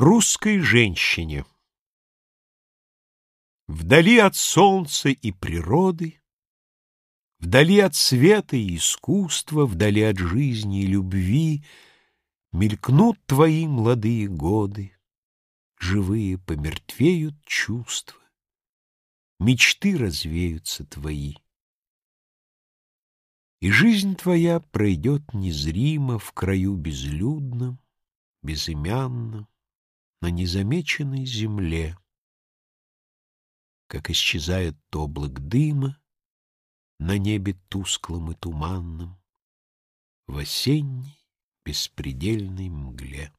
Русской женщине Вдали от солнца и природы, Вдали от света и искусства, Вдали от жизни и любви Мелькнут твои молодые годы, Живые помертвеют чувства, Мечты развеются твои. И жизнь твоя пройдет незримо В краю безлюдном, безымянном, На незамеченной земле как исчезает облак дыма на небе тусклом и туманном в осенней беспредельной мгле.